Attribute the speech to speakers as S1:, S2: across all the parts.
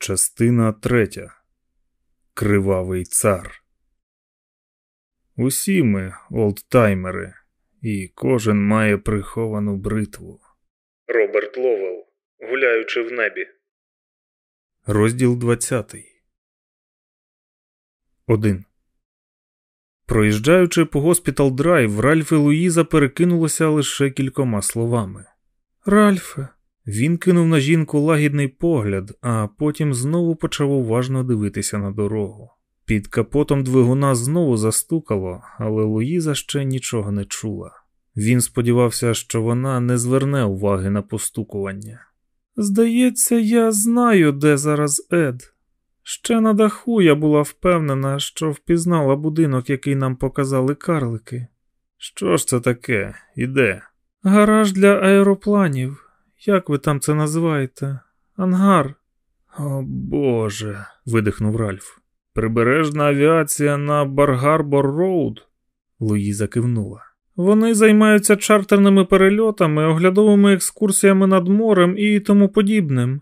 S1: Частина третя. Кривавий цар. Усі ми олдтаймери, і кожен має приховану бритву. Роберт Ловел. Гуляючи в небі. Розділ 20. 1. Проїжджаючи по госпітал драйв, Ральф і Луїза перекинулися лише кількома словами. Ральфе. Він кинув на жінку лагідний погляд, а потім знову почав уважно дивитися на дорогу. Під капотом двигуна знову застукало, але Луїза ще нічого не чула. Він сподівався, що вона не зверне уваги на постукування. Здається, я знаю, де зараз Ед. Ще на даху я була впевнена, що впізнала будинок, який нам показали карлики. Що ж це таке? І де? Гараж для аеропланів. Як ви там це називаєте? Ангар? О Боже, видихнув Ральф. Прибережна авіація на Бар-Гарбор Роуд. Луїза кивнула. Вони займаються чартерними перельотами, оглядовими екскурсіями над морем і тому подібним.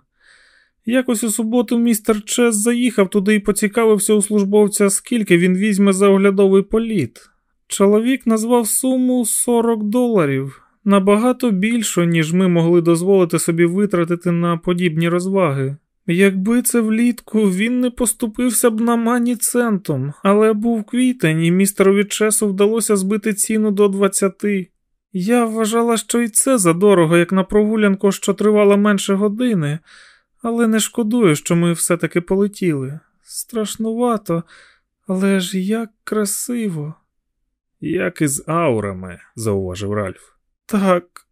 S1: Якось у суботу містер Чес заїхав туди і поцікавився у службовця, скільки він візьме за оглядовий політ. Чоловік назвав суму 40 доларів набагато більшу, ніж ми могли дозволити собі витратити на подібні розваги. Якби це влітку він не поступився б нам ані центом, але був квітень, і містерові Чесу вдалося збити ціну до 20. Я вважала, що і це задорого, як на прогулянку, що тривала менше години, але не шкодую, що ми все-таки полетіли. Страшнувато, але ж як красиво. Як із аурами, зауважив Ральф. Так.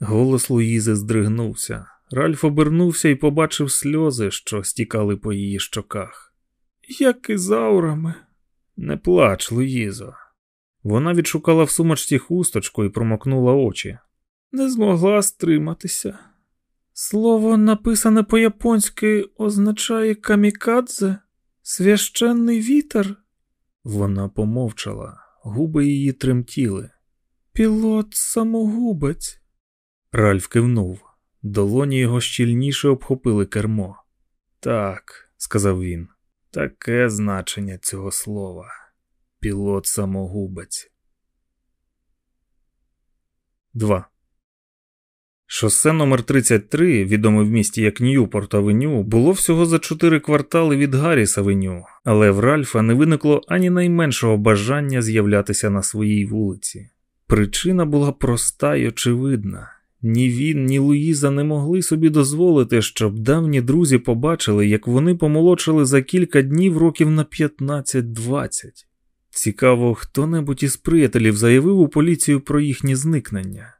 S1: Голос Луїзи здригнувся. Ральф обернувся і побачив сльози, що стікали по її щоках. Як із аурами. Не плач, Луїзо. Вона відшукала в сумочці хусточку і промокнула очі. Не змогла стриматися. Слово, написане по-японськи, означає камікадзе, священний вітер. Вона помовчала, губи її тремтіли. Пілот самогубець. Ральф кивнув. Долоні його щільніше обхопили кермо. Так, сказав він, таке значення цього слова. Пілот самогубець. 2. Шосе номер 33 відоме в місті як Ньюпорт Авеню, було всього за чотири квартали від Гарріс Авеню, але в Ральфа не виникло ані найменшого бажання з'являтися на своїй вулиці. Причина була проста й очевидна. Ні він, ні Луїза не могли собі дозволити, щоб давні друзі побачили, як вони помолодшили за кілька днів років на 15-20. Цікаво, хто небудь із приятелів заявив у поліцію про їхнє зникнення.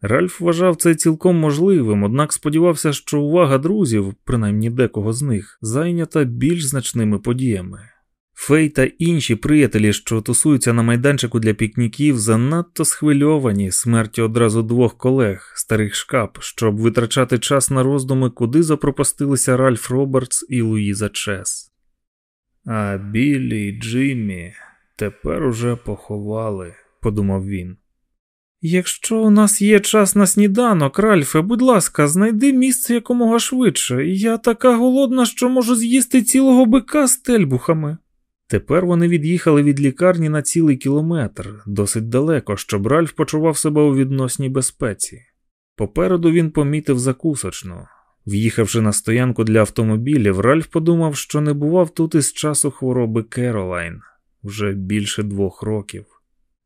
S1: Ральф вважав це цілком можливим, однак сподівався, що увага друзів, принаймні декого з них, зайнята більш значними подіями. Фей та інші приятелі, що тусуються на майданчику для пікніків, занадто схвильовані смертю одразу двох колег, старих шкап, щоб витрачати час на роздуми, куди запропастилися Ральф Робертс і Луїза Чес. А Біллі і Джиммі тепер уже поховали, подумав він. Якщо у нас є час на сніданок, Ральфе, будь ласка, знайди місце якомога швидше. Я така голодна, що можу з'їсти цілого бика з тельбухами. Тепер вони від'їхали від лікарні на цілий кілометр, досить далеко, щоб Ральф почував себе у відносній безпеці. Попереду він помітив закусочну. В'їхавши на стоянку для автомобілів, Ральф подумав, що не бував тут із часу хвороби Керолайн вже більше двох років.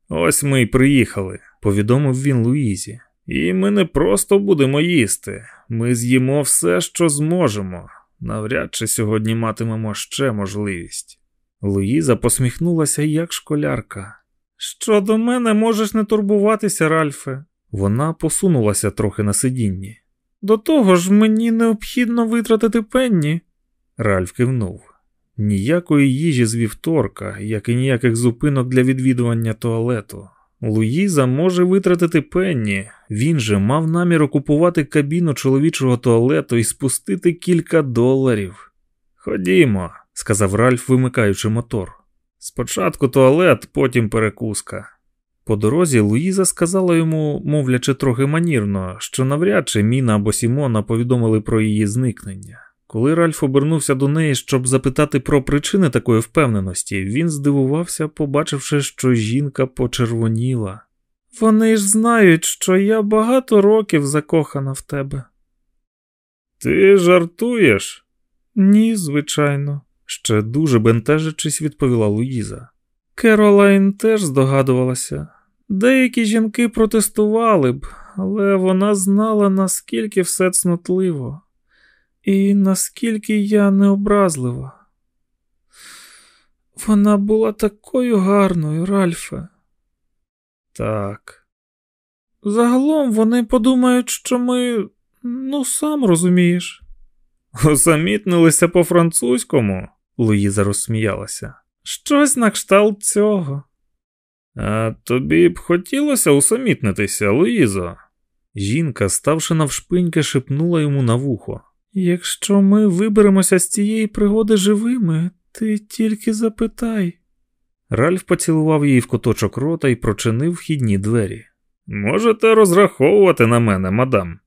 S1: Ось ми й приїхали, повідомив він Луїзі. І ми не просто будемо їсти, ми з'їмо все, що зможемо. Навряд чи сьогодні матимемо ще можливість. Луїза посміхнулася як школярка. Щодо мене можеш не турбуватися, Ральфе. Вона посунулася трохи на сидінні. До того ж, мені необхідно витратити пенні. Ральф кивнув. Ніякої їжі з вівторка, як і ніяких зупинок для відвідування туалету. Луїза може витратити пенні, він же мав намір окупувати кабіну чоловічого туалету і спустити кілька доларів. Ходімо, сказав Ральф, вимикаючи мотор. Спочатку туалет, потім перекуска. По дорозі Луїза сказала йому, мовлячи трохи манірно, що навряд чи Міна або Сімона повідомили про її зникнення. Коли Ральф обернувся до неї, щоб запитати про причини такої впевненості, він здивувався, побачивши, що жінка почервоніла. Вони ж знають, що я багато років закохана в тебе. Ти жартуєш? Ні, звичайно, ще дуже бентежачись, відповіла Луїза. Керолайн теж здогадувалася. Деякі жінки протестували б, але вона знала, наскільки все цнотливо, і наскільки я необразлива. Вона була такою гарною, Ральфе. Так. Загалом вони подумають, що ми, ну, сам розумієш. Усамітнилися по французькому, Луїза розсміялася. Щось на кшталт цього. А тобі б хотілося усамітнитися, Луїзо? Жінка, ставши навшпиньки, шепнула йому на вухо. Якщо ми виберемося з цієї пригоди живими, ти тільки запитай. Ральф поцілував її в куточок рота і прочинив вхідні двері. Можете розраховувати на мене, мадам.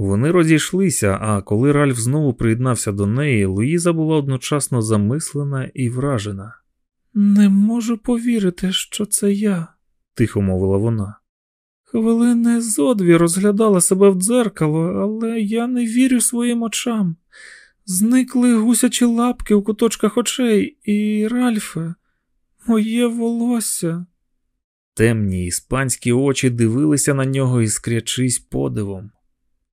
S1: Вони розійшлися, а коли Ральф знову приєднався до неї, Луїза була одночасно замислена і вражена. Не можу повірити, що це я, тихо мовила вона. Хвилини зодві розглядала себе в дзеркало, але я не вірю своїм очам. Зникли гусячі лапки у куточках очей, і Ральфе, моє волосся. Темні іспанські очі дивилися на нього, іскрячись подивом.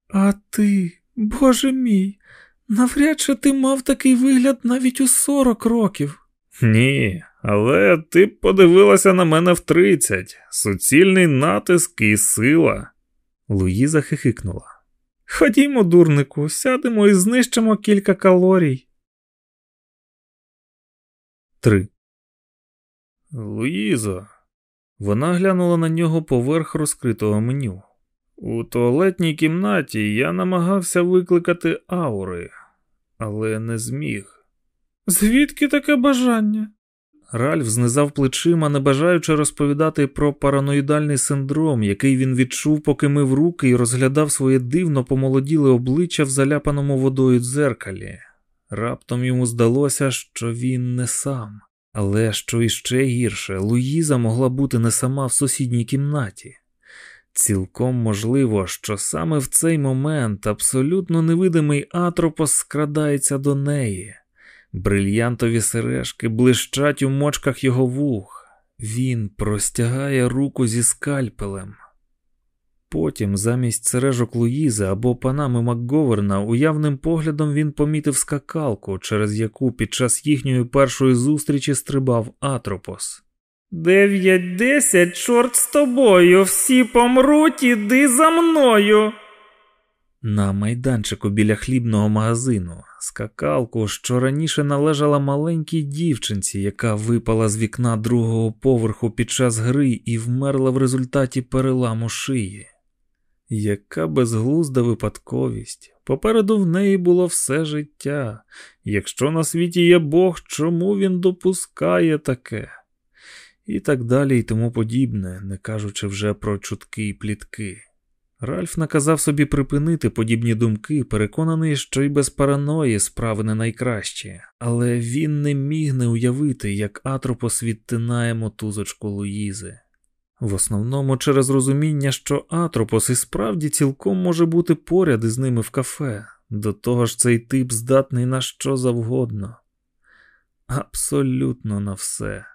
S1: А ти, боже мій, навряд чи ти мав такий вигляд навіть у сорок років. Ні, але ти подивилася на мене в тридцять. Суцільний натиск і сила. Луїза хихикнула. Ходімо, дурнику, сядемо і знищимо кілька калорій. 3. Луїзо. Вона глянула на нього поверх розкритого меню. У туалетній кімнаті я намагався викликати аури, але не зміг. Звідки таке бажання? Ральф знизав плечима, не бажаючи розповідати про параноїдальний синдром, який він відчув, поки мив руки і розглядав своє дивно помолоділе обличчя в заляпаному водою дзеркалі. Раптом йому здалося, що він не сам, але що іще гірше, Луїза могла бути не сама в сусідній кімнаті. Цілком можливо, що саме в цей момент абсолютно невидимий атропос скрадається до неї. Брильянтові сережки блищать у мочках його вух. Він простягає руку зі скальпелем. Потім, замість сережок Луїзи або панами Макговерна, уявним поглядом він помітив скакалку, через яку під час їхньої першої зустрічі стрибав Атропос. Дев'ять десять, чорт з тобою, всі помруть, іди за мною. На майданчику біля хлібного магазину скакалку, що раніше належала маленькій дівчинці, яка випала з вікна другого поверху під час гри і вмерла в результаті переламу шиї. Яка безглузда випадковість. Попереду в неї було все життя. Якщо на світі є Бог, чому він допускає таке? І так далі, і тому подібне, не кажучи вже про чутки і плітки. Ральф наказав собі припинити подібні думки, переконаний, що й без параної справи не найкращі, але він не міг не уявити, як Атропос відтинає мотузочку Луїзи. В основному через розуміння, що Атропос і справді цілком може бути поряд із ними в кафе, до того ж цей тип здатний на що завгодно. Абсолютно на все.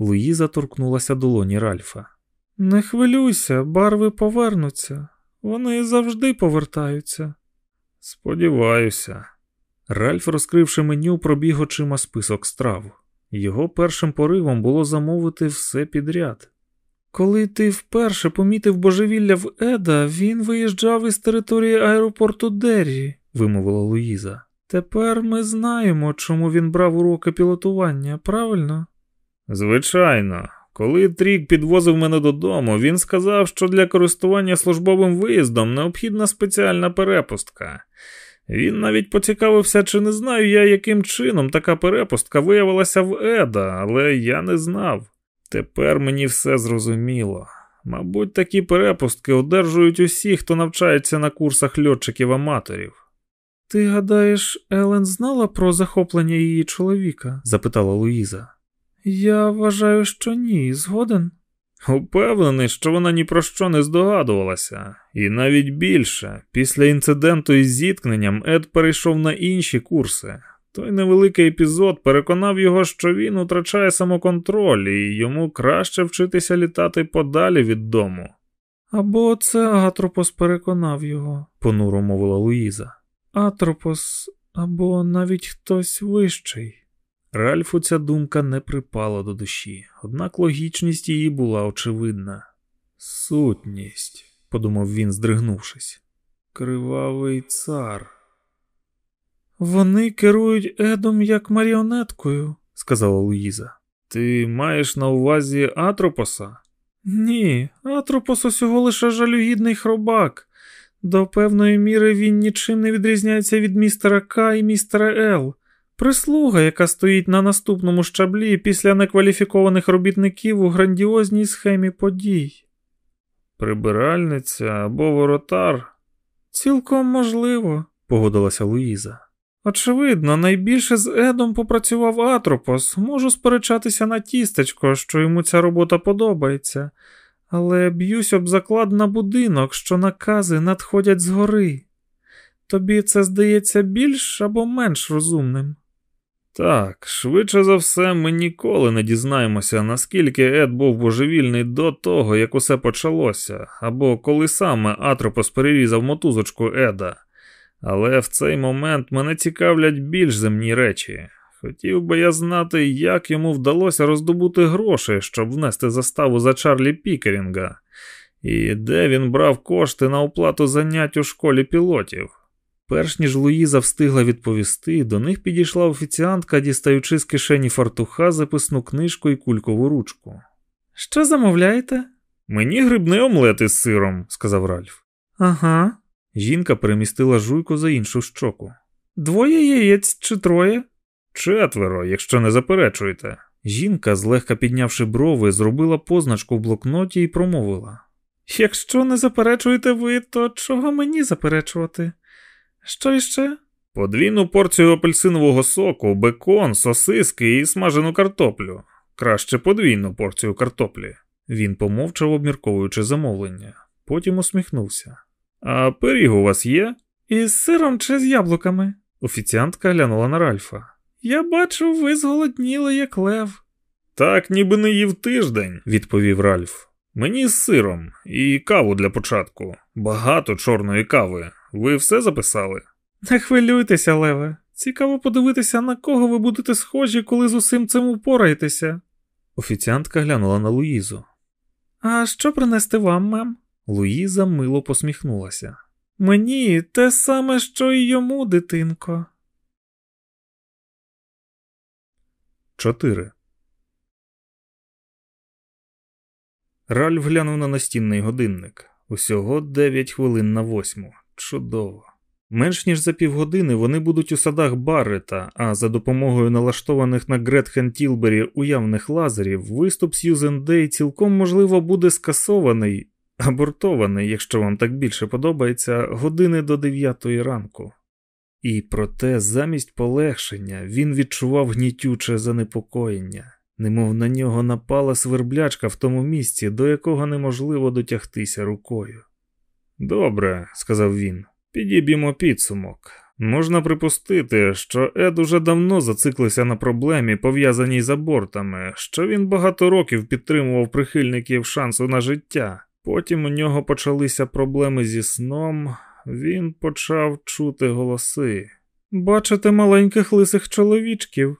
S1: Луїза торкнулася долоні Ральфа. Не хвилюйся, барви повернуться. Вони завжди повертаються. Сподіваюся. Ральф, розкривши меню, пробіг очима список страв. Його першим поривом було замовити все підряд. Коли ти вперше помітив божевілля в Еда, він виїжджав із території аеропорту Деррі, вимовила Луїза. Тепер ми знаємо, чому він брав уроки пілотування, правильно? Звичайно. Коли Трік підвозив мене додому, він сказав, що для користування службовим виїздом необхідна спеціальна перепустка. Він навіть поцікавився, чи не знаю я, яким чином така перепустка виявилася в Еда, але я не знав. Тепер мені все зрозуміло. Мабуть, такі перепустки одержують усі, хто навчається на курсах льотчиків-аматорів. Ти гадаєш, Елен знала про захоплення її чоловіка? запитала Луїза. Я вважаю, що ні, згоден. Упевнений, що вона ні про що не здогадувалася, і навіть більше, після інциденту із зіткненням Ед перейшов на інші курси. Той невеликий епізод переконав його, що він утрачає самоконтроль, і йому краще вчитися літати подалі від дому. Або це Атропос переконав його, понуро мовила Луїза. Атропос, або навіть хтось вищий. Ральфу ця думка не припала до душі, однак логічність її була очевидна. Сутність, подумав він, здригнувшись, кривавий цар. Вони керують Едом як маріонеткою, сказала Луїза. Ти маєш на увазі Атропоса? Ні, Атропос усього лише жалюгідний хробак. До певної міри він нічим не відрізняється від містера К і містера Л. Прислуга, яка стоїть на наступному щаблі після некваліфікованих робітників у грандіозній схемі подій. Прибиральниця або воротар? Цілком можливо, погодилася Луїза. Очевидно, найбільше з Едом попрацював Атропос, можу сперечатися на тістечко, що йому ця робота подобається, але б'юсь об заклад на будинок, що накази надходять згори. Тобі це здається більш або менш розумним? Так, швидше за все, ми ніколи не дізнаємося, наскільки Ед був божевільний до того, як усе почалося, або коли саме Атропос перерізав мотузочку Еда. Але в цей момент мене цікавлять більш земні речі. Хотів би я знати, як йому вдалося роздобути гроші, щоб внести заставу за Чарлі Пікерінга, і де він брав кошти на оплату занять у школі пілотів. Перш ніж Луїза встигла відповісти, до них підійшла офіціантка, дістаючи з кишені фартуха записну книжку і кулькову ручку. Що замовляєте? Мені грибний омлет із сиром, сказав Ральф. Ага. Жінка перемістила жуйку за іншу щоку. Двоє яєць чи троє? Четверо, якщо не заперечуєте. Жінка, злегка піднявши брови, зробила позначку в блокноті і промовила: Якщо не заперечуєте ви, то чого мені заперечувати? Що іще? Подвійну порцію апельсинового соку, бекон, сосиски і смажену картоплю. Краще подвійну порцію картоплі. Він помовчав, обмірковуючи замовлення, потім усміхнувся. А пиріг у вас є? Із сиром чи з яблуками? Офіціантка глянула на Ральфа. Я бачу, ви зголодніли, як лев. Так, ніби не їв тиждень, відповів Ральф. Мені з сиром і каву для початку. Багато чорної кави. Ви все записали? Не хвилюйтеся, Леве. Цікаво подивитися, на кого ви будете схожі, коли з усім цим упораєтеся. Офіціантка глянула на Луїзу. А що принести вам, мем? Луїза мило посміхнулася. Мені те саме, що й йому, дитинко. 4. Ральф глянув на настінний годинник. Усього 9 хвилин на восьму. Чудово. Менш ніж за півгодини вони будуть у садах Баррета, а за допомогою налаштованих на Гретхен Тілбері уявних лазерів, виступ Сьюзен Дей цілком можливо буде скасований, абортований, якщо вам так більше подобається, години до дев'ятої ранку. І проте, замість полегшення, він відчував гнітюче занепокоєння, немов на нього напала сверблячка в тому місці, до якого неможливо дотягтися рукою. Добре, сказав він, підіб'ємо підсумок. Можна припустити, що Ед уже давно зациклився на проблемі, пов'язаній з абортами, що він багато років підтримував прихильників шансу на життя. Потім у нього почалися проблеми зі сном, він почав чути голоси. Бачите маленьких лисих чоловічків?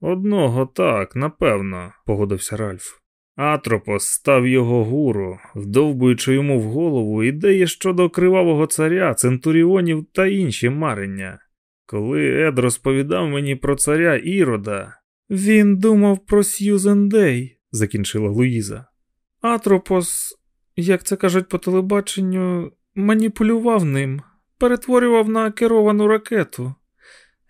S1: Одного так, напевно, погодився Ральф. Атропос став його гуру, вдовбуючи йому в голову ідеї щодо кривавого царя, центуріонів та інші марення. Коли Ед розповідав мені про царя Ірода, він думав про Сьюзен Дей, закінчила Луїза. Атропос, як це кажуть по телебаченню, маніпулював ним, перетворював на керовану ракету.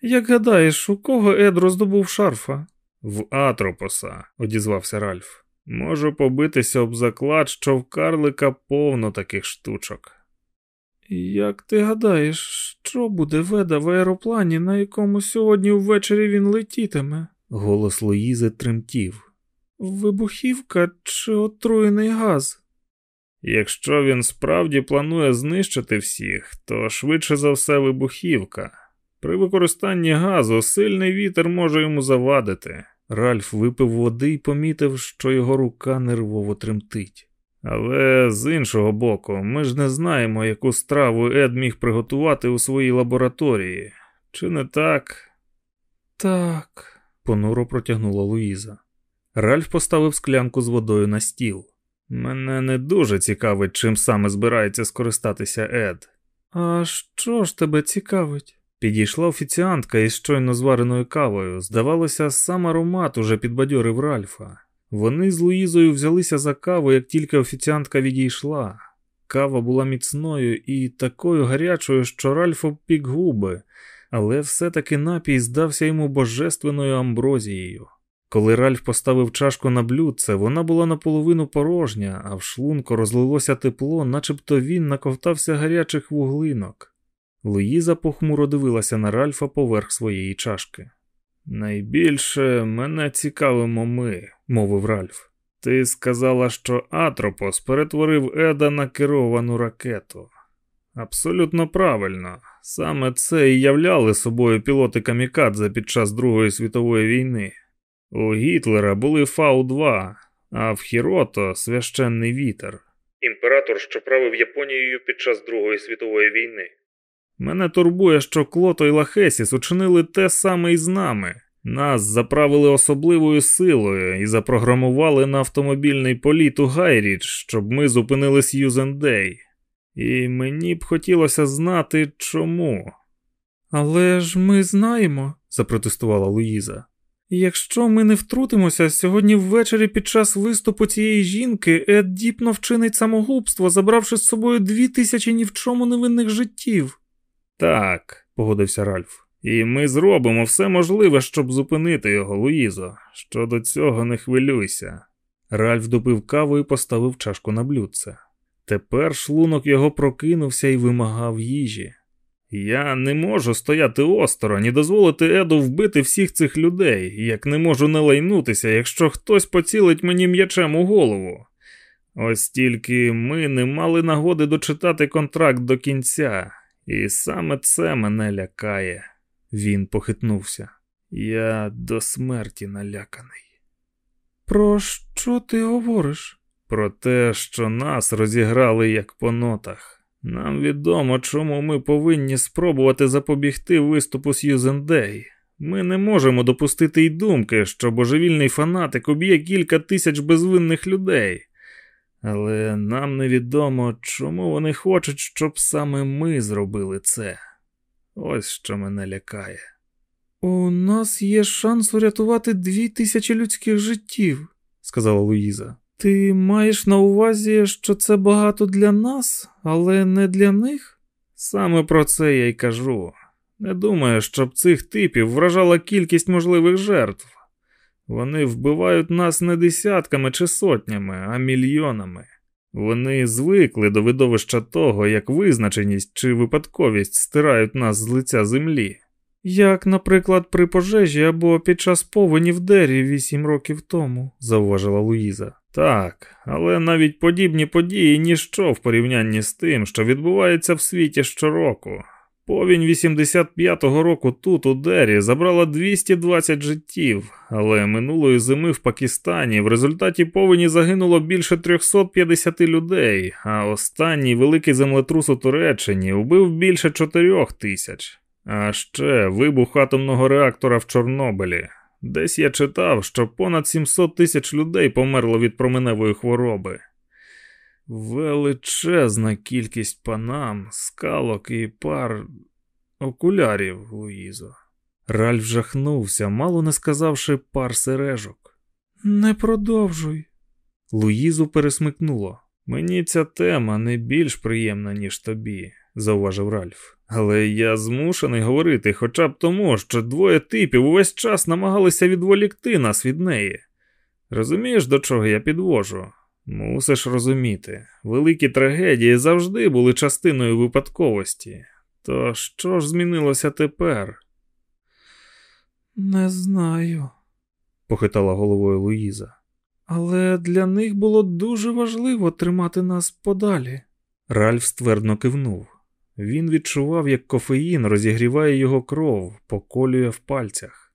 S1: Як гадаєш, у кого Ед роздобув шарфа? В Атропоса, одізвався Ральф. Можу побитися об заклад, що в карлика повно таких штучок.
S2: Як ти гадаєш, що буде веда в аероплані, на якому сьогодні ввечері він летітиме?
S1: Голос Луїзи тремтів.
S2: Вибухівка чи отруєний газ?
S1: Якщо він справді планує знищити всіх, то швидше за все вибухівка. При використанні газу сильний вітер може йому завадити. Ральф випив води і помітив, що його рука нервово тремтить. Але з іншого боку, ми ж не знаємо, яку страву Ед міг приготувати у своїй лабораторії. Чи не так?
S2: Так,
S1: понуро протягнула Луїза. Ральф поставив склянку з водою на стіл. Мене не дуже цікавить, чим саме збирається скористатися Ед.
S2: А що ж тебе цікавить?
S1: Підійшла офіціантка із щойно звареною кавою. Здавалося, сам аромат уже підбадьорив Ральфа. Вони з Луїзою взялися за каву, як тільки офіціантка відійшла. Кава була міцною і такою гарячою, що Ральф обпік губи, але все-таки напій здався йому божественною амброзією. Коли Ральф поставив чашку на блюдце, вона була наполовину порожня, а в шлунку розлилося тепло, начебто він наковтався гарячих вуглинок. Луїза похмуро дивилася на Ральфа поверх своєї чашки. Найбільше мене цікавимо ми, мовив Ральф. Ти сказала, що Атропос перетворив Еда на керовану ракету. Абсолютно правильно. Саме це і являли собою пілоти камікадзе під час Другої світової війни. У Гітлера були Фау-2, а в Хірохіто священний вітер. Імператор, що правив Японією під час Другої світової війни. Мене турбує, що Клото і Лахесіс учинили те саме і з нами. Нас заправили особливою силою і запрограмували на автомобільний політ у Гай-Рідж, щоб ми зупинили Сьюзен Дей. І мені б хотілося знати, чому.
S2: Але ж ми знаємо, запротестувала Луїза. Якщо ми не втрутимося, сьогодні ввечері під час виступу цієї жінки Ед діпно вчинить самогубство, забравши з собою дві тисячі ні в чому невинних життів.
S1: Так, погодився Ральф. І ми зробимо все можливе, щоб зупинити його, Луїзо. Щодо цього не хвилюйся. Ральф допив каву і поставив чашку на блюдце. Тепер шлунок його прокинувся і вимагав їжі. Я не можу стояти осторонь і дозволити Еду вбити всіх цих людей, як не можу не лайнутися, якщо хтось поцілить мені м'ячем у голову. Ось тільки ми не мали нагоди дочитати контракт до кінця, і саме це мене лякає. Він похитнувся. Я до смерті наляканий.
S2: Про що ти говориш?
S1: Про те, що нас розіграли як по нотах. Нам відомо, чому ми повинні спробувати запобігти виступу Сьюзендей. Ми не можемо допустити й думки, що божевільний фанатик уб'є кілька тисяч безвинних людей. Але нам невідомо, чому вони хочуть, щоб саме ми зробили це. Ось що мене лякає.
S2: У нас є шанс урятувати дві тисячі людських життів, сказала Луїза. Ти маєш на увазі, що це багато для нас, але не для них?
S1: Саме про це я й кажу. Не думаю, щоб цих типів вражала кількість можливих жертв. Вони вбивають нас не десятками чи сотнями, а мільйонами. Вони звикли до видовища того, як визначеність чи випадковість стирають нас з лиця землі.
S2: Як, наприклад, при пожежі або під час повені в дері вісім років тому, зауважила Луїза.
S1: Так, але навіть подібні події ніщо в порівнянні з тим, що відбувається в світі щороку. Повінь 85-го року тут, у Дері, забрала 220 життів, але минулої зими в Пакистані в результаті повені загинуло більше 350 людей, а останній великий землетрус у Туреччині убив більше 4 тисяч. А ще вибух атомного реактора в Чорнобилі. Десь я читав, що понад 700 тисяч людей померло від променевої хвороби. Величезна кількість панам, скалок і пар окулярів, Луїзо. Ральф жахнувся, мало не сказавши пар сережок.
S2: Не продовжуй.
S1: Луїзу пересмикнуло. Мені ця тема не більш приємна, ніж тобі, зауважив Ральф. Але я змушений говорити хоча б тому, що двоє типів увесь час намагалися відволікти нас від неї. Розумієш, до чого я підвожу? Мусиш розуміти, великі трагедії завжди були частиною випадковості. То що ж змінилося тепер?
S2: Не знаю,
S1: похитала головою Луїза.
S2: Але для них було дуже важливо тримати нас подалі.
S1: Ральф ствердно кивнув. Він відчував, як кофеїн розігріває його кров, поколює в пальцях.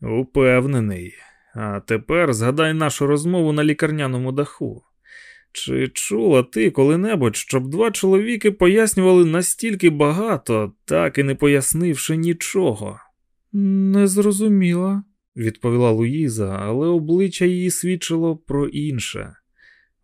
S1: Упевнений. А тепер згадай нашу розмову на лікарняному даху. Чи чула ти коли-небудь, щоб два чоловіки пояснювали настільки багато, так і не пояснивши нічого?
S2: Не зрозуміла,
S1: відповіла Луїза, але обличчя її свідчило про інше.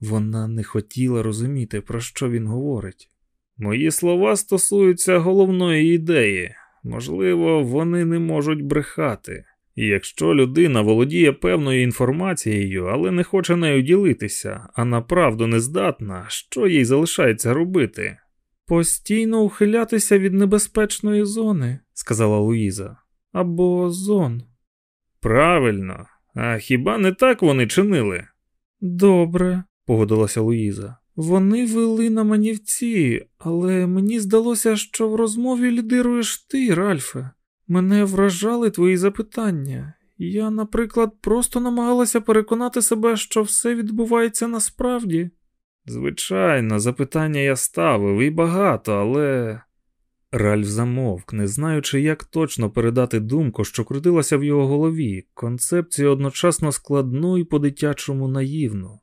S1: Вона не хотіла розуміти, про що він говорить. Мої слова стосуються головної ідеї. Можливо, вони не можуть брехати. І якщо людина володіє певною інформацією, але не хоче нею ділитися, а направду не здатна, що їй залишається робити?
S2: Постійно ухилятися від небезпечної зони, сказала Луїза, або зон.
S1: Правильно, а хіба не так вони чинили?
S2: Добре, погодилася Луїза. Вони вели на манівці, але мені здалося, що в розмові лідируєш ти, Ральфе. Мене вражали твої запитання. Я, наприклад, просто намагалася переконати себе, що все відбувається насправді.
S1: Звичайно, запитання я ставив і багато, але. Ральф замовк, не знаючи, як точно передати думку, що крутилася в його голові, концепцію одночасно складну і по-дитячому наївну.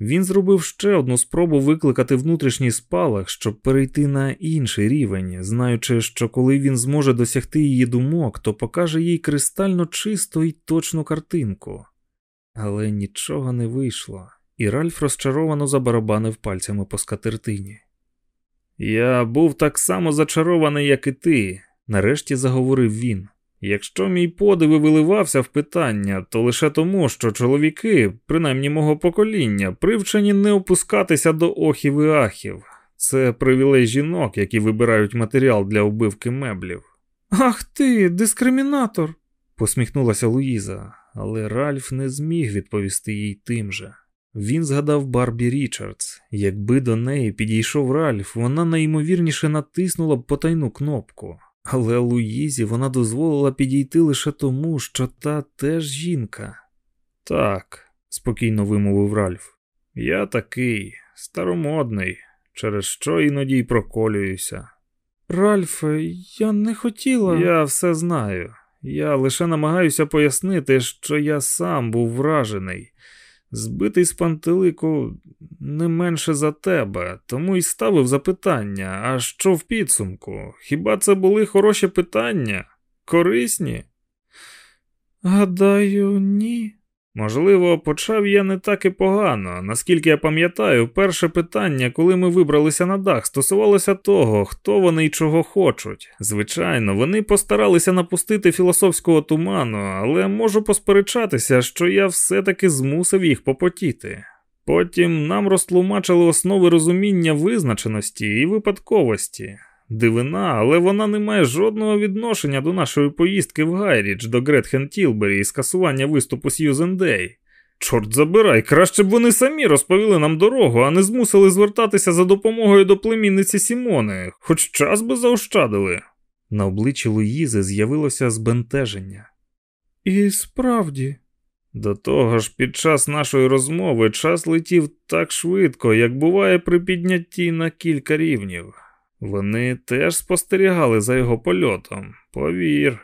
S1: Він зробив ще одну спробу викликати внутрішній спалах, щоб перейти на інший рівень, знаючи, що коли він зможе досягти її думок, то покаже їй кристально чисту і точну картинку. Але нічого не вийшло, і Ральф розчаровано забарабанив пальцями по скатертині. Я був так само зачарований, як і ти, нарешті заговорив він. Якщо мій подив і виливався в питання, то лише тому, що чоловіки, принаймні мого покоління, привчені не опускатися до охів і ахів. Це привілей жінок, які вибирають матеріал для вбивки меблів.
S2: Ах ти, дискримінатор,
S1: посміхнулася Луїза, але Ральф не зміг відповісти їй тим же. Він згадав Барбі Річардс. Якби до неї підійшов Ральф, вона найімовірніше натиснула б потайну кнопку. Але Луїзі вона дозволила підійти лише тому, що та теж жінка. Так, спокійно вимовив Ральф. Я такий, старомодний, через що іноді й проколююся.
S2: Ральфе, я не хотіла.
S1: Я все знаю. Я лише намагаюся пояснити, що я сам був вражений збитий з пантелику не менше за тебе, тому й ставив запитання, а що в підсумку? Хіба це були хороші питання? Корисні?
S2: Гадаю, ні.
S1: Можливо, почав я не так і погано. Наскільки я пам'ятаю, перше питання, коли ми вибралися на дах, стосувалося того, хто вони і чого хочуть. Звичайно, вони постаралися напустити філософського туману, але можу посперечатися, що я все-таки змусив їх попотіти. Потім нам розтлумачили основи розуміння визначеності і випадковості. Дивина, але вона не має жодного відношення до нашої поїздки в Гай-Рідж до Гретхен Тілбері і скасування виступу Сьюзен Дей. Чорт забирай, краще б вони самі розповіли нам дорогу, а не змусили звертатися за допомогою до племінниці Сімони, хоч час би заощадили. На обличчі Луїзи з'явилося збентеження.
S2: І справді,
S1: до того ж, під час нашої розмови час летів так швидко, як буває при піднятті на кілька рівнів. Вони теж спостерігали за його польотом, повір.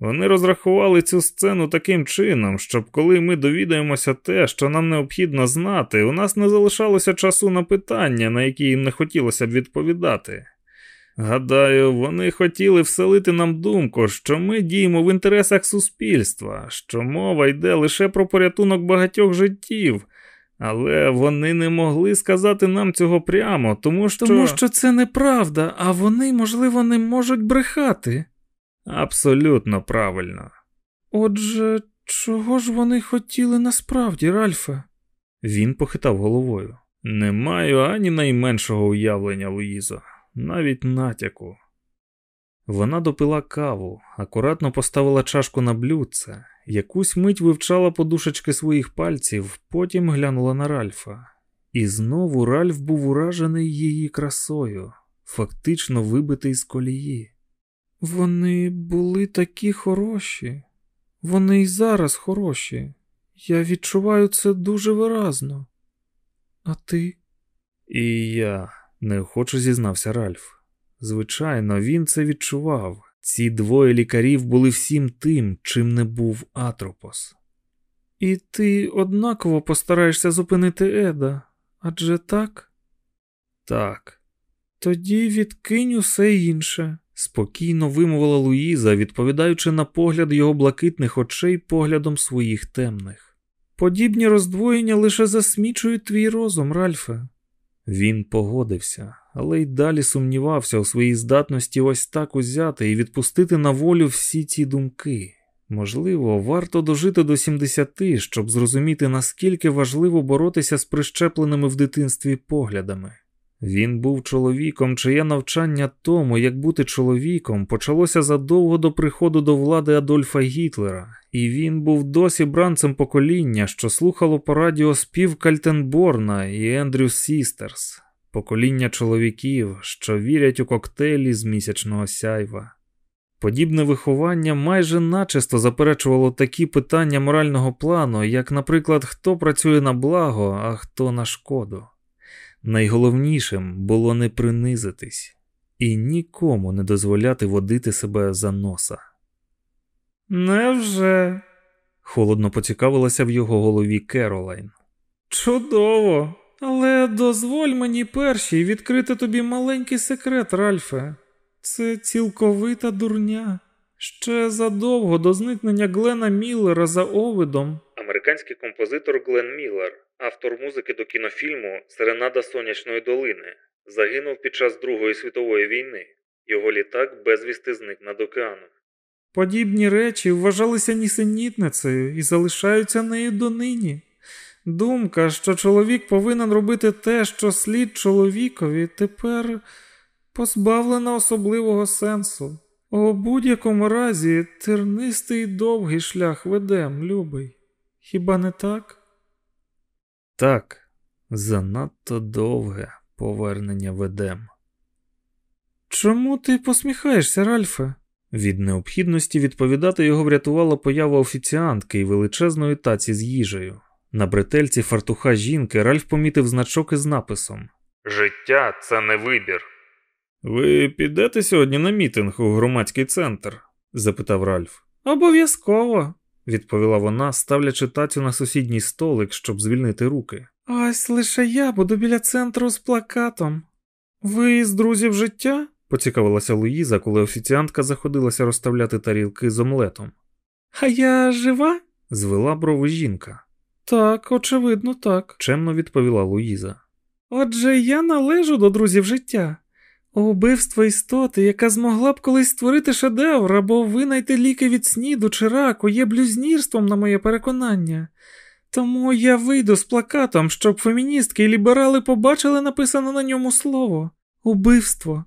S1: Вони розрахували цю сцену таким чином, щоб коли ми довідаємося те, що нам необхідно знати, у нас не залишалося часу на питання, на які їм не хотілося б відповідати. Гадаю, вони хотіли вселити нам думку, що ми діємо в інтересах суспільства, що мова йде лише про порятунок багатьох життів, але вони не могли сказати нам цього прямо, тому що.
S2: Тому що це неправда, а вони, можливо, не можуть брехати.
S1: Абсолютно правильно.
S2: Отже, чого ж вони хотіли насправді, Ральфе?
S1: Він похитав головою. Не маю ані найменшого уявлення, Луїзо, навіть натяку. Вона допила каву, акуратно поставила чашку на блюдце, якусь мить вивчала подушечки своїх пальців, потім глянула на Ральфа. І знову Ральф був уражений її красою, фактично вибитий з колії.
S2: Вони були такі хороші, вони й зараз хороші. Я відчуваю це дуже виразно. А ти?
S1: І я неохоче зізнався Ральф. Звичайно, він це відчував. Ці двоє лікарів були всім тим, чим не був Атропос.
S2: І ти однаково постараєшся зупинити Еда, адже так?
S1: Так.
S2: Тоді відкинь усе інше,
S1: спокійно вимовила Луїза, відповідаючи на погляд його блакитних очей поглядом своїх темних.
S2: Подібні роздвоєння лише засмічують твій розум, Ральфе.
S1: Він погодився, але й далі сумнівався у своїй здатності ось так узяти і відпустити на волю всі ці думки. Можливо, варто дожити до 70, щоб зрозуміти, наскільки важливо боротися з прищепленими в дитинстві поглядами. Він був чоловіком, чиє навчання тому, як бути чоловіком, почалося задовго до приходу до влади Адольфа Гітлера, і він був досі бранцем покоління, що слухало по радіо спів Кальтенборна і Ендрю Сістерс, покоління чоловіків, що вірять у коктейлі з місячного сяйва. Подібне виховання майже начисто заперечувало такі питання морального плану, як, наприклад, хто працює на благо, а хто на шкоду. Найголовнішим було не принизитись і нікому не дозволяти водити себе за носа.
S2: Невже?
S1: холодно поцікавилася в його голові Керолайн.
S2: Чудово! Але дозволь мені першій відкрити тобі маленький секрет, Ральфе. Це цілковита дурня. Ще задовго до зникнення Глена Міллера за овидом.
S1: Американський композитор Глен Міллер, автор музики до кінофільму Серенада Сонячної долини, загинув під час Другої світової війни. Його літак безвісти зник над океаном.
S2: Подібні речі вважалися нісенітницею і залишаються нею донині. Думка, що чоловік повинен робити те, що слід чоловікові, тепер позбавлена особливого сенсу. У будь-якому разі тернистий довгий шлях ведем, любий. Хіба не так?
S1: Так, занадто довге повернення ведем.
S2: Чому ти посміхаєшся, Ральфе?
S1: Від необхідності відповідати його врятувала поява офіціантки і величезної таці з їжею. На бретельці фартуха жінки Ральф помітив значок із написом Життя це не вибір. Ви підете сьогодні на мітинг у громадський центр? запитав Ральф.
S2: Обов'язково,
S1: відповіла вона, ставлячи тацю на сусідній столик, щоб звільнити руки.
S2: Ось лише я буду біля центру з плакатом. Ви з друзів життя?
S1: поцікавилася Луїза, коли офіціантка заходилася розставляти тарілки з омлетом.
S2: А я жива?
S1: звела брови жінка.
S2: Так, очевидно, так,
S1: чемно відповіла Луїза.
S2: Отже, я належу до друзів життя. Убивство істоти, яка змогла б колись створити шедевр або винайти ліки від сніду чи раку, є блюзнірством на моє переконання. Тому я вийду з плакатом, щоб феміністки і ліберали побачили написане на ньому слово убивство.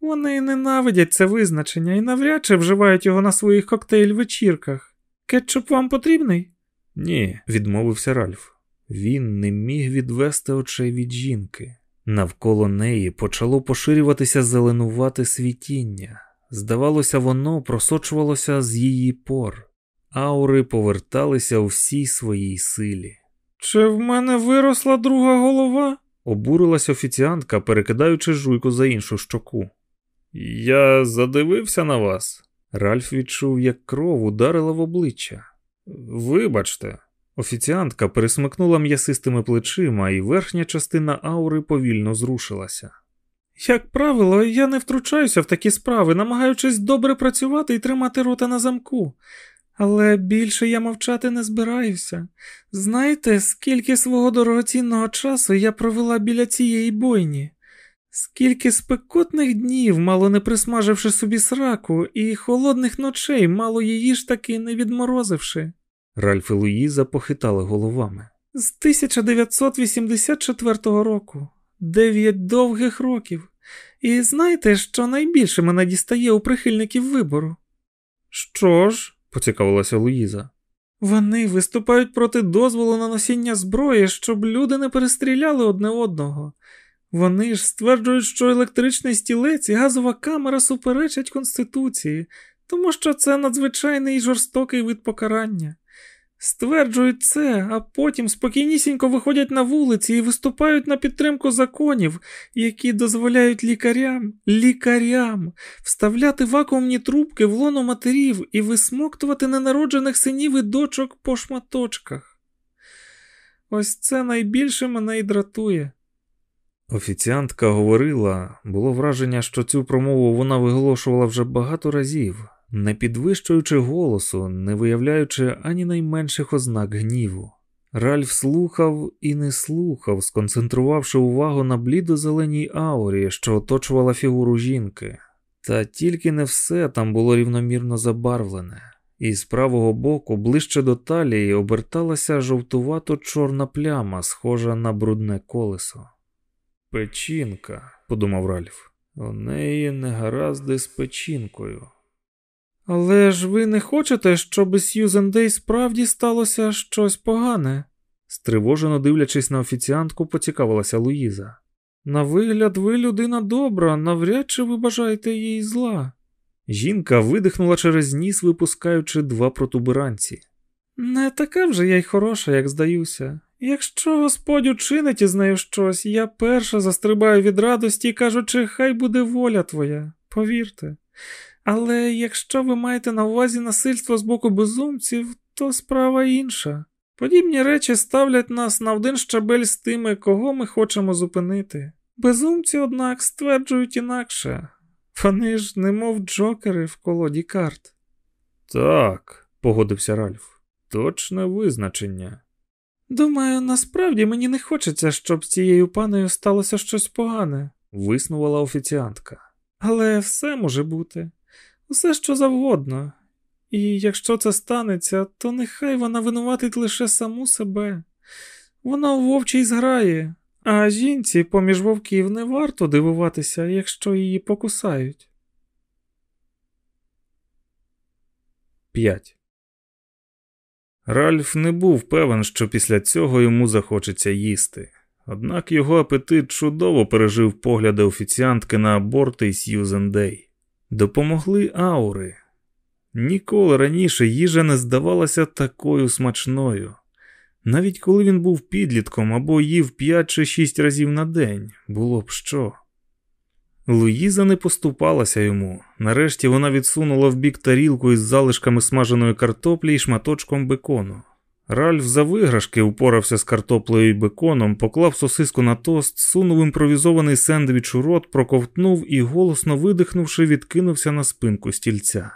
S2: Вони ненавидять це визначення і навряд чи вживають його на своїх коктейль-вечірках. Кетчуп вам потрібний?
S1: Ні, відмовився Ральф. Він не міг відвести очей від жінки. Навколо неї почало поширюватися зеленувате світіння. Здавалося, воно просочувалося з її пор. Аури поверталися у всій своїй силі.
S2: Чи в мене виросла друга голова?
S1: обурилась офіціантка, перекидаючи жуйку за іншу щоку. Я задивився на вас. Ральф відчув, як кров ударила в обличчя. Вибачте, офіціантка пересмикнула м'ясистими плечима, і верхня частина аури повільно зрушилася.
S2: Як правило, я не втручаюся в такі справи, намагаючись добре працювати і тримати рота на замку. Але більше я мовчати не збираюся. Знаєте, скільки свого дорогоцінного часу я провела біля цієї бойні? Скільки спекотних днів, мало не присмаживши собі сраку, і холодних ночей, мало її ж таки не відморозивши.
S1: Ральф і Луїза похитали головами.
S2: З 1984 року, дев'ять довгих років. І знаєте, що найбільше мене дістає у прихильників вибору?
S1: Що ж? поцікавилася Луїза.
S2: Вони виступають проти дозволу на носіння зброї, щоб люди не перестріляли одне одного. Вони ж стверджують, що електричний стілець і газова камера суперечать Конституції, тому що це надзвичайний і жорстокий вид покарання. Стверджують це, а потім спокійнісінько виходять на вулиці і виступають на підтримку законів, які дозволяють лікарям, лікарям вставляти вакуумні трубки в лоно матерів і висмоктувати ненароджених синів і дочок по шматочках. Ось це найбільше мене й дратує.
S1: Офіціантка говорила, було враження, що цю промову вона виголошувала вже багато разів, не підвищуючи голосу, не виявляючи ані найменших ознак гніву. Ральф слухав і не слухав, сконцентрувавши увагу на блідо-зеленій аурі, що оточувала фігуру жінки. Та тільки не все там було рівномірно забарвлене, і з правого боку, ближче до талії, оберталася жовтувато чорна пляма, схожа на брудне колесо. Печінка, подумав Ральф, у неї не гаразди з печінкою.
S2: Але ж ви не хочете, щоб Сьюзен Дей справді сталося щось погане?
S1: стривожено дивлячись на офіціантку, поцікавилася Луїза.
S2: На вигляд, ви людина добра, навряд чи ви бажаєте їй зла.
S1: Жінка видихнула через ніс, випускаючи два протуберанці.
S2: Не така вже я й хороша, як здаюся. Якщо Господь учинить із нею щось, я перша застрибаю від радості, кажучи, хай буде воля твоя, повірте. Але якщо ви маєте на увазі насильство з боку безумців, то справа інша. Подібні речі ставлять нас на один щабель з тими, кого ми хочемо зупинити. Безумці, однак, стверджують інакше. Вони ж немов джокери в колоді карт.
S1: Так, погодився Ральф, точне визначення.
S2: Думаю, насправді мені не хочеться, щоб з цією паною сталося щось погане,
S1: виснувала офіціантка.
S2: Але все може бути все що завгодно, і якщо це станеться, то нехай вона винуватить лише саму себе. Вона у вовчій зграє, а жінці поміж вовків не варто дивуватися, якщо її покусають.
S1: 5. Ральф не був певен, що після цього йому захочеться їсти. Однак його апетит чудово пережив погляди офіціантки на аборти Сьюзен Дей. Допомогли аури. Ніколи раніше їжа не здавалася такою смачною. Навіть коли він був підлітком або їв 5 чи 6 разів на день, було б що. Луїза не поступалася йому. Нарешті вона відсунула в бік тарілку із залишками смаженої картоплі і шматочком бекону. Ральф за виграшки упорався з картоплею і беконом, поклав сосиску на тост, сунув імпровізований сендвіч у рот, проковтнув і, голосно видихнувши, відкинувся на спинку стільця.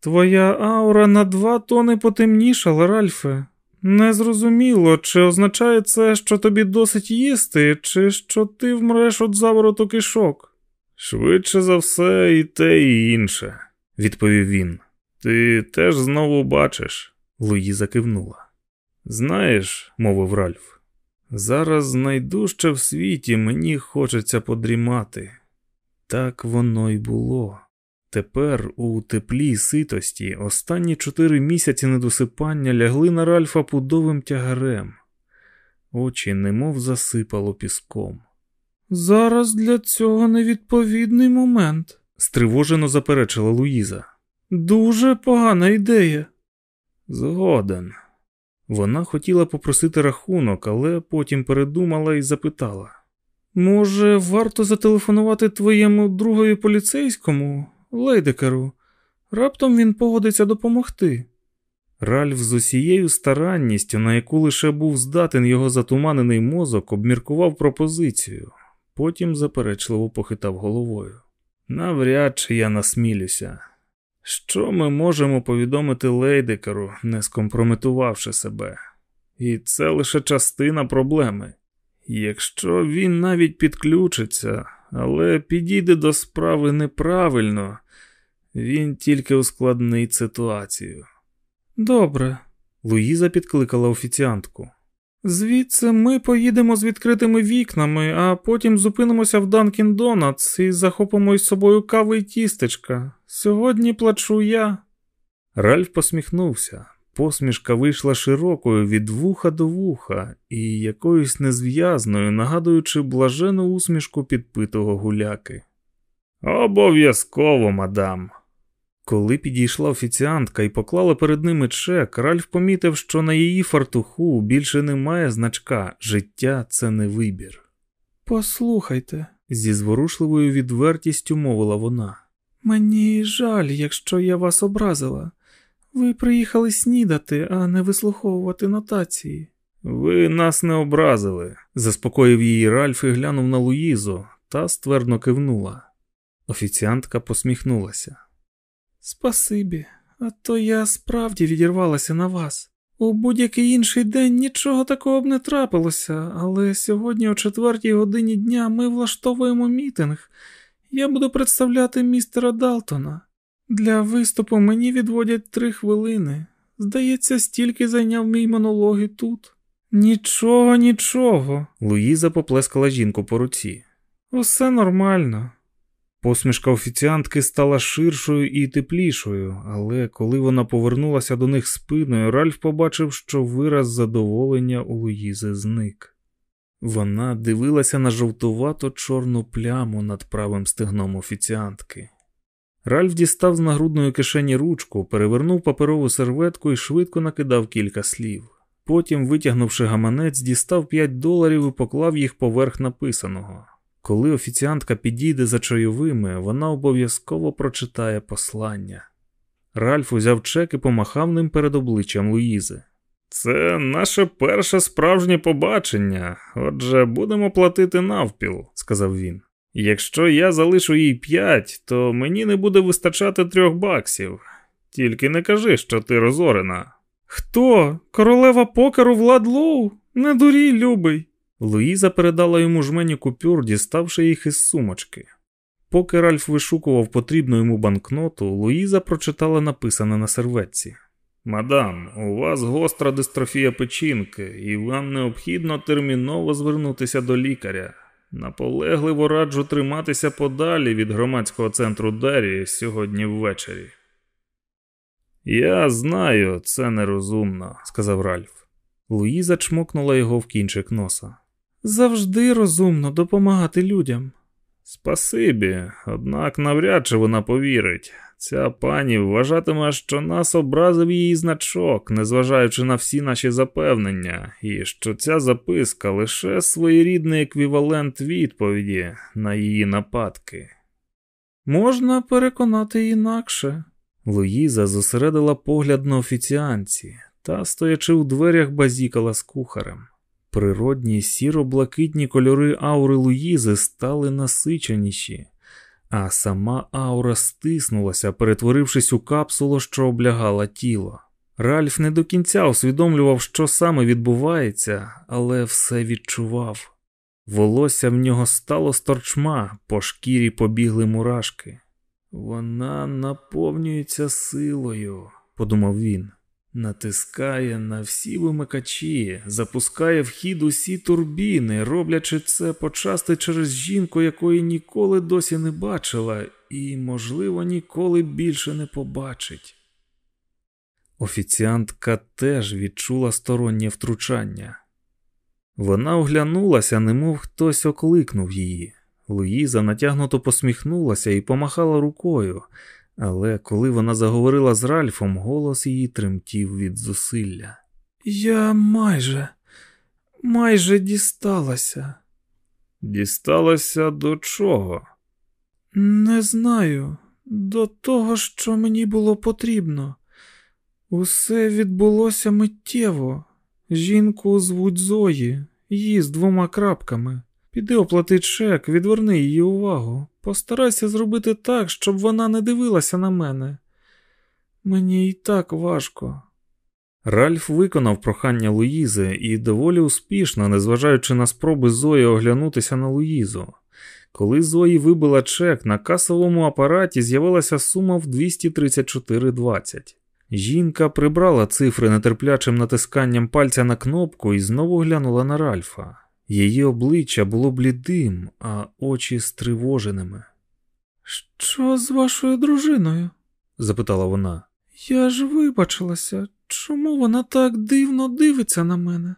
S2: Твоя аура на два тони потемнішала, Ральфе. Незрозуміло, чи означає це, що тобі досить їсти, чи що ти вмреш від завороту кишок.
S1: Швидше за все, і те, і інше, відповів він. Ти теж знову бачиш. Луїза кивнула. Знаєш, мовив Ральф, зараз найдужче в світі мені хочеться подрімати. Так воно й було. Тепер у теплій ситості останні чотири місяці недосипання лягли на Ральфа пудовим тягарем, очі немов засипало піском.
S2: Зараз для цього невідповідний момент,
S1: стривожено заперечила Луїза.
S2: Дуже погана ідея.
S1: Згоден. Вона хотіла попросити рахунок, але потім передумала і запитала:
S2: Може, варто зателефонувати твоєму другові поліцейському, Лейдекеру? Раптом він погодиться допомогти.
S1: Ральф з усією старанністю, на яку лише був здатен його затуманений мозок, обміркував пропозицію, потім заперечливо похитав головою. Навряд чи я насмілюся. Що ми можемо повідомити Лейдекеру, не скомпрометувавши себе? І це лише частина проблеми. Якщо він навіть підключиться, але підійде до справи неправильно, він тільки ускладнить ситуацію.
S2: Добре,
S1: Луїза підкликала офіціантку.
S2: Звідси ми поїдемо з відкритими вікнами, а потім зупинимося в Данкін Донатс і захопимо із собою кави й тістечка. Сьогодні плачу я.
S1: Ральф посміхнувся. Посмішка вийшла широкою від вуха до вуха і якоюсь незв'язною, нагадуючи блажену усмішку підпитого гуляки. Обов'язково, мадам. Коли підійшла офіціантка і поклала перед ними чек, Ральф помітив, що на її фартуху більше немає значка життя це не вибір.
S2: Послухайте,
S1: зі зворушливою відвертістю мовила вона.
S2: Мені жаль, якщо я вас образила. Ви приїхали снідати, а не вислуховувати нотації.
S1: Ви нас не образили, заспокоїв її Ральф і глянув на Луїзу, та ствердно кивнула. Офіціантка посміхнулася.
S2: Спасибі, а то я справді відірвалася на вас. У будь-який інший день нічого такого б не трапилося, але сьогодні, о четвертій годині дня, ми влаштовуємо мітинг. Я буду представляти містера Далтона. Для виступу мені відводять три хвилини. Здається, стільки зайняв мій монолог і тут. Нічого, нічого.
S1: Луїза поплескала жінку по руці.
S2: Усе нормально.
S1: Посмішка офіціантки стала ширшою і теплішою, але коли вона повернулася до них спиною, Ральф побачив, що вираз задоволення у Луїзи зник. Вона дивилася на жовтувато чорну пляму над правим стегном офіціантки. Ральф дістав з нагрудної кишені ручку, перевернув паперову серветку і швидко накидав кілька слів. Потім, витягнувши гаманець, дістав 5 доларів і поклав їх поверх написаного. Коли офіціантка підійде за чайовими, вона обов'язково прочитає послання. Ральф узяв чек і помахав ним перед обличчям Луїзи. Це наше перше справжнє побачення, отже, будемо платити навпіл, сказав він. Якщо я залишу їй п'ять, то мені не буде вистачати трьох баксів. Тільки не кажи, що ти розорена.
S2: Хто? Королева покеру Влад Лоу? Не дурій, любий.
S1: Луїза передала йому жмені купюр, діставши їх із сумочки. Поки Ральф вишукував потрібну йому банкноту, Луїза прочитала написане на серветці. Мадам, у вас гостра дистрофія печінки, і вам необхідно терміново звернутися до лікаря. Наполегливо раджу триматися подалі від громадського центру Дарі сьогодні ввечері. Я знаю, це нерозумно, сказав Ральф. Луїза чмокнула його в кінчик носа.
S2: Завжди розумно допомагати людям.
S1: Спасибі, однак навряд чи вона повірить. Ця пані вважатиме, що нас образив її значок, незважаючи на всі наші запевнення, і що ця записка лише своєрідний еквівалент відповіді на її нападки.
S2: Можна переконати інакше.
S1: Луїза зосередила погляд на офіціанці та, стоячи у дверях, базікала з кухарем. Природні сіро-блакитні кольори аури Луїзи стали насиченіші, а сама аура стиснулася, перетворившись у капсулу, що облягала тіло. Ральф не до кінця усвідомлював, що саме відбувається, але все відчував. Волосся в нього стало сторчма, по шкірі побігли мурашки. Вона наповнюється силою, подумав він натискає на всі вимикачі, запускає в хід усі турбіни, роблячи це почасти через жінку, якої ніколи досі не бачила, і, можливо, ніколи більше не побачить. Офіціантка теж відчула стороннє втручання. Вона оглянулася, немов хтось окликнув її. Луїза натягнуто посміхнулася і помахала рукою, але коли вона заговорила з Ральфом, голос її тремтів від зусилля.
S2: Я майже, майже дісталася.
S1: Дісталася до чого?
S2: Не знаю, до того, що мені було потрібно. Усе відбулося миттєво. Жінку звуть Зої, її з двома крапками. Піди оплати чек, відверни її увагу. Постарайся зробити так, щоб вона не дивилася на мене. Мені й так важко.
S1: Ральф виконав прохання Луїзи і доволі успішно, незважаючи на спроби Зої оглянутися на Луїзу. Коли Зої вибила чек, на касовому апараті з'явилася сума в 234,20. Жінка прибрала цифри нетерплячим натисканням пальця на кнопку і знову глянула на Ральфа. Її обличчя було блідим, а очі стривоженими.
S2: Що з вашою дружиною?
S1: запитала вона.
S2: Я ж вибачилася, чому вона так дивно дивиться на мене?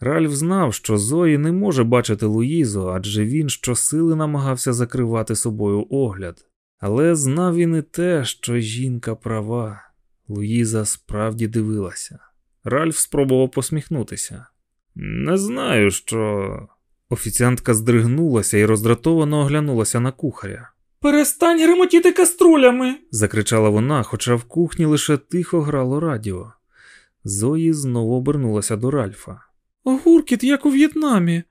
S1: Ральф знав, що Зої не може бачити Луїзу, адже він щосили намагався закривати собою огляд. Але знав він і те, що жінка права. Луїза справді дивилася. Ральф спробував посміхнутися. Не знаю, що. Офіціантка здригнулася і роздратовано оглянулася на кухаря.
S2: Перестань гремотіти каструлями.
S1: закричала вона, хоча в кухні лише тихо грало радіо. Зої знову обернулася до Ральфа.
S2: Гуркіт, як у В'єтнамі.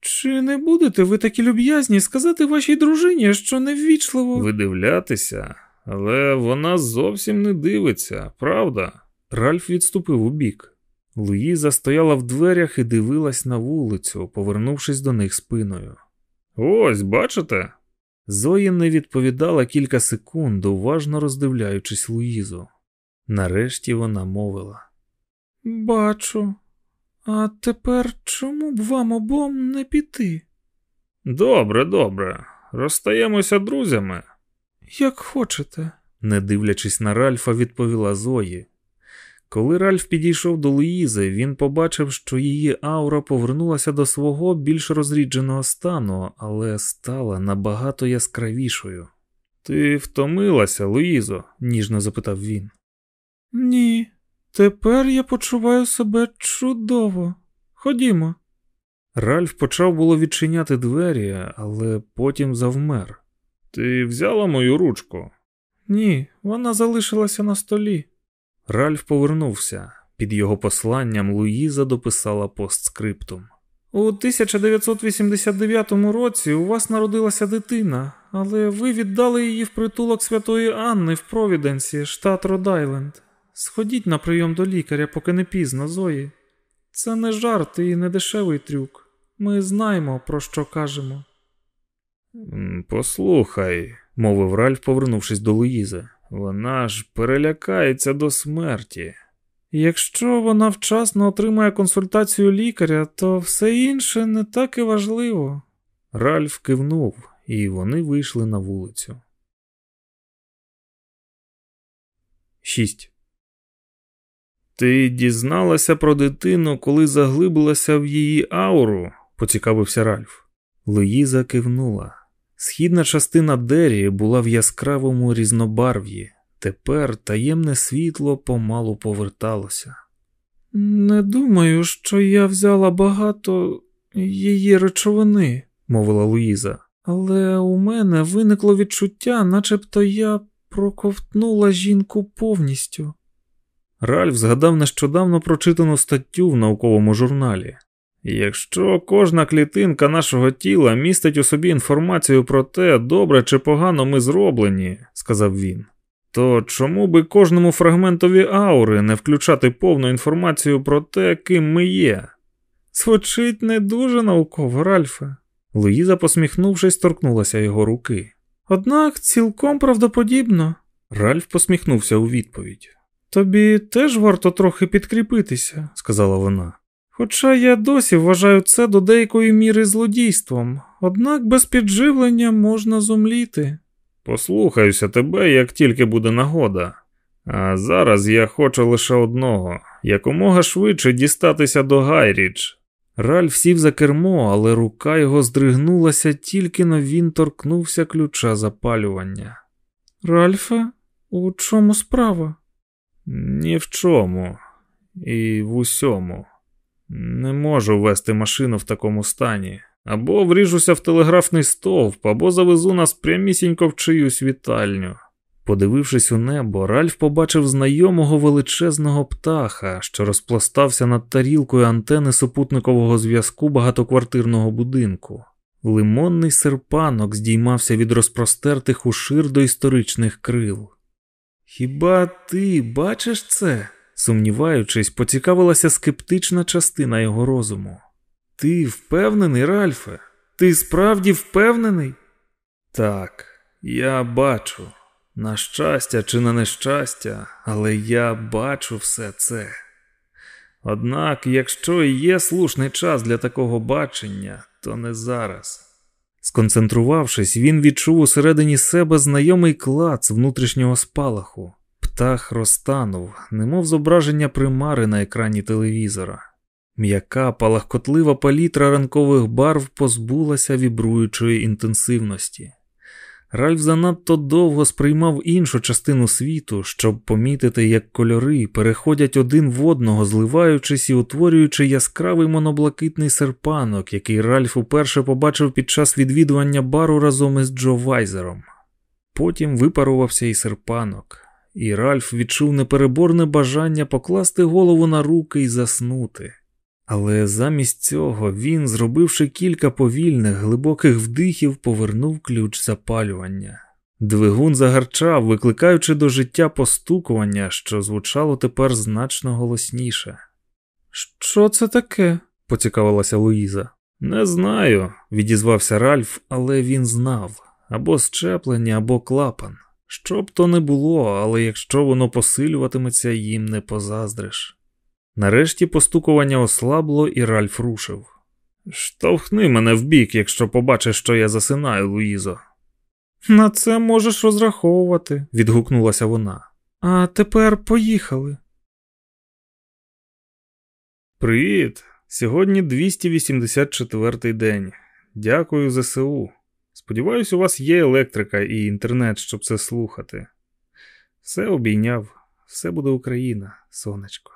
S2: Чи не будете ви такі люб'язні сказати вашій дружині, що неввічливо.
S1: Видивлятися, але вона зовсім не дивиться, правда? Ральф відступив у бік. Луїза стояла в дверях і дивилась на вулицю, повернувшись до них спиною. Ось, бачите? Зоя не відповідала кілька секунд, уважно роздивляючись Луїзу. Нарешті вона мовила.
S2: Бачу. А тепер чому б вам обом не піти?
S1: Добре, добре. Розстаємося друзями.
S2: Як хочете,
S1: не дивлячись на Ральфа, відповіла Зої. Коли Ральф підійшов до Луїзи, він побачив, що її аура повернулася до свого більш розрідженого стану, але стала набагато яскравішою. Ти втомилася, Луїзо? ніжно запитав він.
S2: Ні, тепер я почуваю себе чудово. Ходімо.
S1: Ральф почав було відчиняти двері, але потім завмер. Ти взяла мою ручку?
S2: Ні, вона залишилася на столі.
S1: Ральф повернувся. Під його посланням Луїза дописала постскриптум.
S2: У 1989 році у вас народилася дитина, але ви віддали її в притулок Святої Анни в Провіденсі, штат Род-Айленд. Сходіть на прийом до лікаря, поки не пізно, Зої. Це не жарт і не дешевий трюк. Ми знаємо, про що кажемо.
S1: Послухай, мовив Ральф, повернувшись до Луїзи. Вона ж перелякається до смерті.
S2: Якщо вона вчасно отримає консультацію лікаря, то все інше не так і важливо.
S1: Ральф кивнув, і вони вийшли на вулицю. 6. Ти дізналася про дитину, коли заглибилася в її ауру? поцікавився Ральф. Луїза кивнула. Східна частина Дері була в яскравому різнобарв'ї. Тепер таємне світло помалу поверталося.
S2: Не думаю, що я взяла багато її речовини, мовила Луїза, але у мене виникло відчуття, начебто я проковтнула жінку повністю.
S1: Ральф згадав нещодавно прочитану статтю в науковому журналі. Якщо кожна клітинка нашого тіла містить у собі інформацію про те, добре чи погано ми зроблені, сказав він, то чому би кожному фрагментові аури не включати повну інформацію про те, ким ми є?
S2: Звучить не дуже науково, Ральфе.
S1: Луїза, посміхнувшись, торкнулася його руки.
S2: Однак цілком правдоподібно.
S1: Ральф посміхнувся у відповідь.
S2: Тобі теж варто трохи підкріпитися, сказала вона. Хоча я досі вважаю це до деякої міри злодійством, однак без підживлення можна зумліти.
S1: Послухаюся тебе, як тільки буде нагода. А зараз я хочу лише одного якомога швидше дістатися до Гайріч. Ральф сів за кермо, але рука його здригнулася, тільки но він торкнувся ключа запалювання.
S2: Ральфе, у чому справа?
S1: Ні в чому, і в усьому. Не можу вести машину в такому стані. Або вріжуся в телеграфний стовп, або завезу нас прямісінько в чиюсь вітальню. Подивившись у небо, Ральф побачив знайомого величезного птаха, що розпластався над тарілкою антени супутникового зв'язку багатоквартирного будинку. Лимонний серпанок здіймався від розпростертих ушир до історичних крил. Хіба ти бачиш це? Сумніваючись, поцікавилася скептична частина його розуму. Ти впевнений, Ральфе? Ти справді впевнений? Так, я бачу. На щастя чи на нещастя, але я бачу все це. Однак, якщо і є слушний час для такого бачення, то не зараз. Сконцентрувавшись, він відчув усередині себе знайомий клац внутрішнього спалаху. Птах розтанув, немов зображення примари на екрані телевізора. М'яка палахкотлива палітра ранкових барв позбулася вібруючої інтенсивності. Ральф занадто довго сприймав іншу частину світу, щоб помітити, як кольори переходять один в одного, зливаючись і утворюючи яскравий моноблакитний серпанок, який Ральф уперше побачив під час відвідування бару разом із Джо Вайзером. Потім випарувався і серпанок, і Ральф відчув непереборне бажання покласти голову на руки і заснути. Але замість цього він, зробивши кілька повільних, глибоких вдихів, повернув ключ запалювання. Двигун загарчав, викликаючи до життя постукування, що звучало тепер значно голосніше.
S2: Що це таке?
S1: поцікавилася Луїза. Не знаю, відізвався Ральф, але він знав або щеплення, або клапан. Що б то не було, але якщо воно посилюватиметься, їм не позаздриш. Нарешті постукування ослабло, і Ральф рушив. Штовхни мене вбік, якщо побачиш, що я засинаю, Луїзо.
S2: На це можеш розраховувати,
S1: відгукнулася вона.
S2: А тепер поїхали.
S1: Привіт! Сьогодні 284-й день. Дякую ЗСУ. Сподіваюсь, у вас є електрика і інтернет, щоб це слухати. Все обійняв, все буде Україна, сонечко.